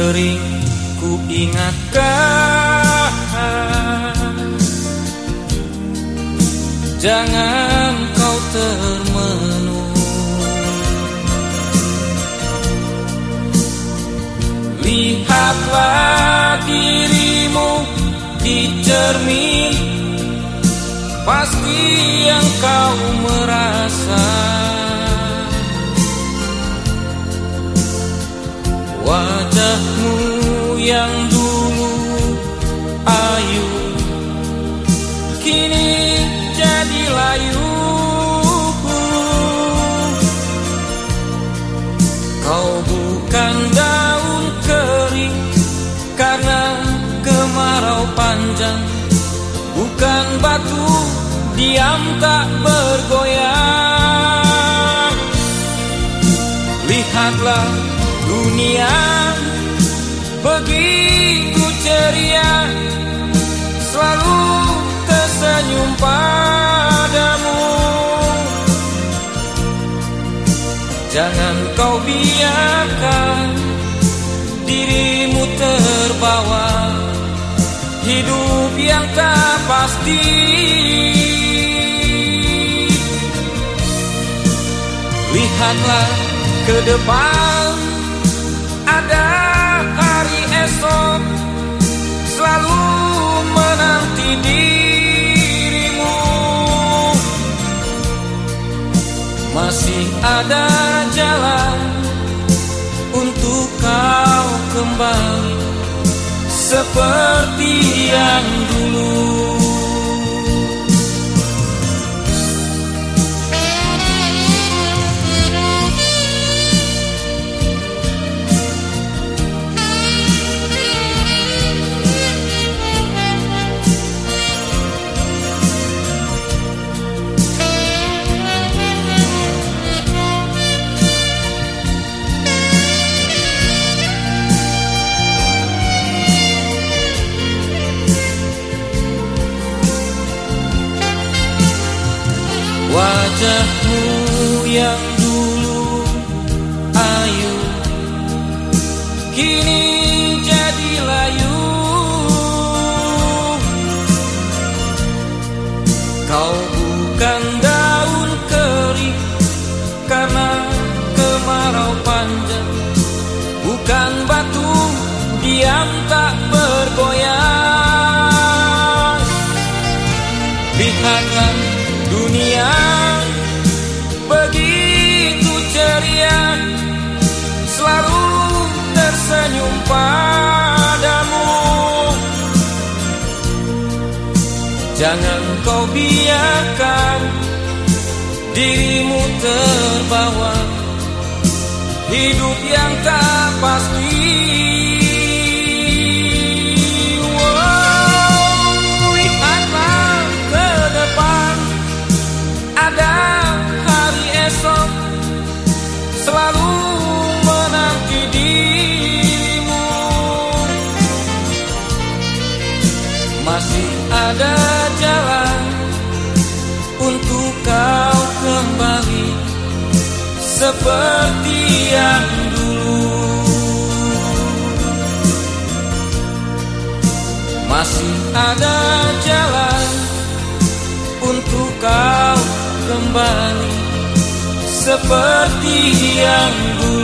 sering ku ingatkan. Jangan kau termenung. Lihatlah dirimu di cermin. Pasti yang kau Wajahmu yang dulu ayu Kini jadi layu Kau bukan daun kering Karena kemarau panjang. Bukan batu diam tak bergoyang. Lihatlah dunia. Begitu ceria Selalu tersenyum padamu. Jangan kau biarkan dirimu terbawa Hidup yang tak pasti. Lihatlah ke depan ada jalan Untuk kau kembali Seperti yang dulu Wajahmu yang dulu ayu Kini jadi layu. Kau bukan daun kering Karena kemarau panjang Bukan batu diam Jangan kau biarkan dirimu terbawa. Hidup yang tak pasti kau kembali Seperti yang dulu. Masih ada jalan Untuk kau kembali Seperti yang dulu